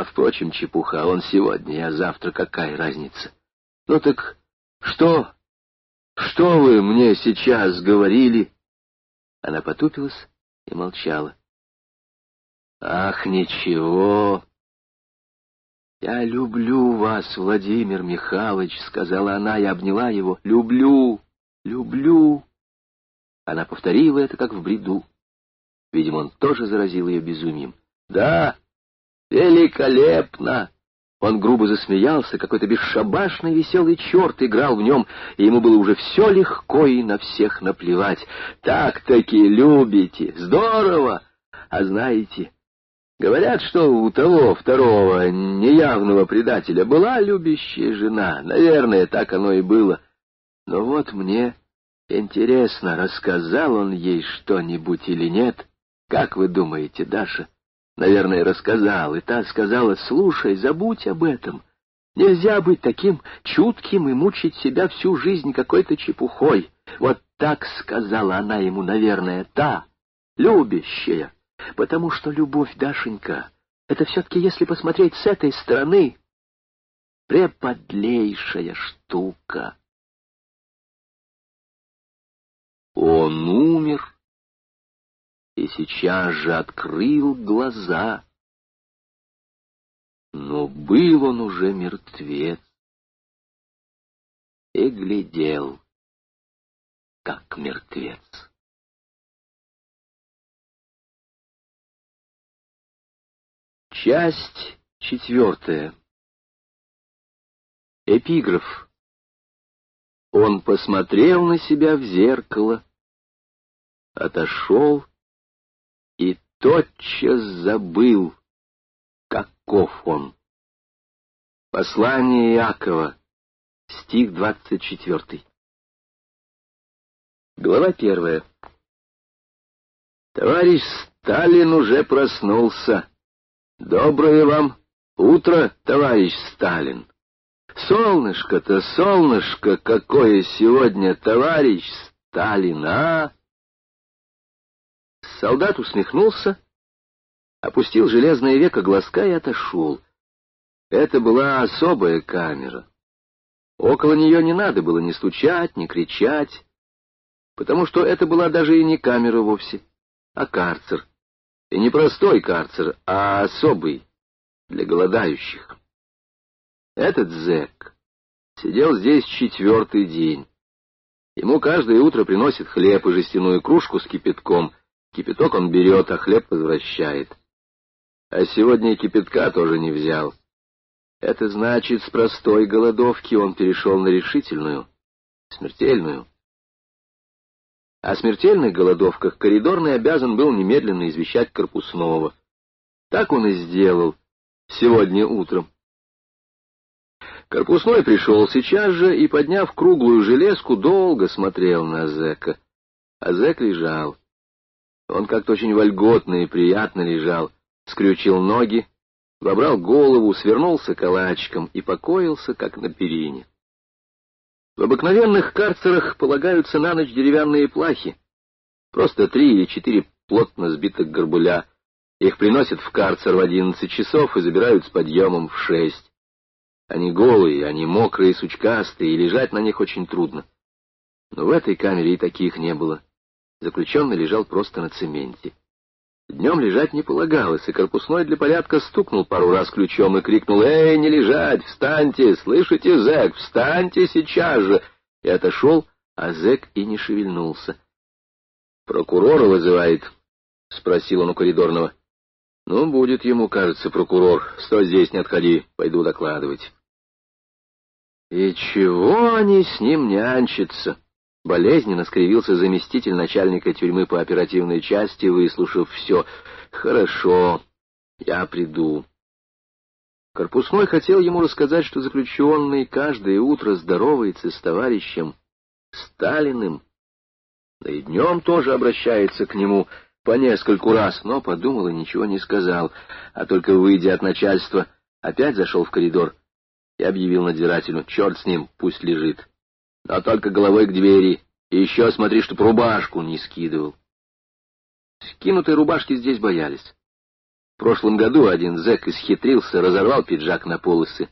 А, впрочем, чепуха, он сегодня, а завтра какая разница? Ну так что? Что вы мне сейчас говорили? Она потупилась и молчала. Ах, ничего. Я люблю вас, Владимир Михайлович, сказала она и обняла его. Люблю, люблю. Она повторила это, как в бреду. Видимо, он тоже заразил ее безумием. Да, великолепно. Он грубо засмеялся, какой-то бесшабашный веселый черт играл в нем, и ему было уже все легко и на всех наплевать. Так-таки любите, здорово! А знаете, говорят, что у того второго неявного предателя была любящая жена. Наверное, так оно и было. Но вот мне интересно, рассказал он ей что-нибудь или нет. Как вы думаете, Даша? — Наверное, рассказал, и та сказала, слушай, забудь об этом. Нельзя быть таким чутким и мучить себя всю жизнь какой-то чепухой. Вот так сказала она ему, наверное, та, любящая. Потому что любовь, Дашенька, это все-таки, если посмотреть с этой стороны, преподлейшая штука. Он умер сейчас же открыл глаза. Но был он уже мертвец и глядел, как мертвец. Часть четвертая. Эпиграф. Он посмотрел на себя в зеркало, отошел тотчас забыл, каков он. Послание Иакова, стих двадцать четвертый. Глава первая. Товарищ Сталин уже проснулся. Доброе вам утро, товарищ Сталин. Солнышко-то, солнышко, какое сегодня, товарищ Сталин, а? Солдат усмехнулся, опустил железное веко глазка и отошел. Это была особая камера. Около нее не надо было ни стучать, ни кричать, потому что это была даже и не камера вовсе, а карцер. И не простой карцер, а особый, для голодающих. Этот зэк сидел здесь четвертый день. Ему каждое утро приносит хлеб и жестяную кружку с кипятком, Кипяток он берет, а хлеб возвращает. А сегодня кипятка тоже не взял. Это значит, с простой голодовки он перешел на решительную, смертельную. О смертельных голодовках коридорный обязан был немедленно извещать Корпусного. Так он и сделал сегодня утром. Корпусной пришел сейчас же и, подняв круглую железку, долго смотрел на зэка. А зэк лежал. Он как-то очень вольготно и приятно лежал, скрючил ноги, вобрал голову, свернулся калачиком и покоился, как на перине. В обыкновенных карцерах полагаются на ночь деревянные плахи, просто три или четыре плотно сбитых горбуля. Их приносят в карцер в одиннадцать часов и забирают с подъемом в шесть. Они голые, они мокрые, сучкастые, и лежать на них очень трудно. Но в этой камере и таких не было. Заключенный лежал просто на цементе. Днем лежать не полагалось, и корпусной для порядка стукнул пару раз ключом и крикнул «Эй, не лежать! Встаньте! Слышите, зэк? Встаньте сейчас же!» И отошел, а зэк и не шевельнулся. «Прокурора вызывает?» — спросил он у коридорного. «Ну, будет ему, кажется, прокурор. Стой здесь, не отходи, пойду докладывать». «И чего они с ним нянчатся?» Болезненно скривился заместитель начальника тюрьмы по оперативной части, выслушав все. «Хорошо, я приду». Корпусной хотел ему рассказать, что заключенный каждое утро здоровается с товарищем Сталиным, да и днем тоже обращается к нему по нескольку раз, но подумал и ничего не сказал, а только, выйдя от начальства, опять зашел в коридор и объявил надзирателю, черт с ним, пусть лежит но только головой к двери, и еще смотри, чтоб рубашку не скидывал. Скинутой рубашки здесь боялись. В прошлом году один зэк исхитрился, разорвал пиджак на полосы